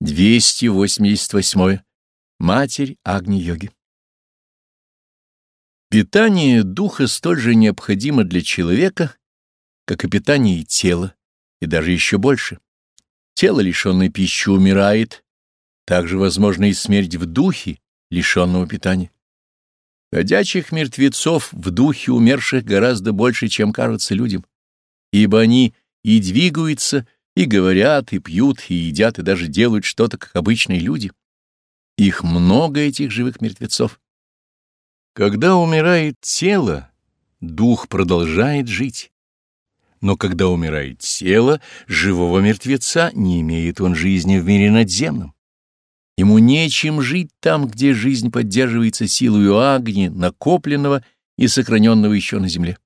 288. Матерь Агни-йоги. Питание духа столь же необходимо для человека, как и питание тела, и даже еще больше. Тело, лишенное пищи, умирает, также возможна и смерть в духе, лишенного питания. Ходячих мертвецов в духе умерших гораздо больше, чем кажется людям, ибо они и двигаются, и говорят, и пьют, и едят, и даже делают что-то, как обычные люди. Их много, этих живых мертвецов. Когда умирает тело, дух продолжает жить. Но когда умирает тело, живого мертвеца не имеет он жизни в мире надземном. Ему нечем жить там, где жизнь поддерживается силою огня, накопленного и сохраненного еще на земле.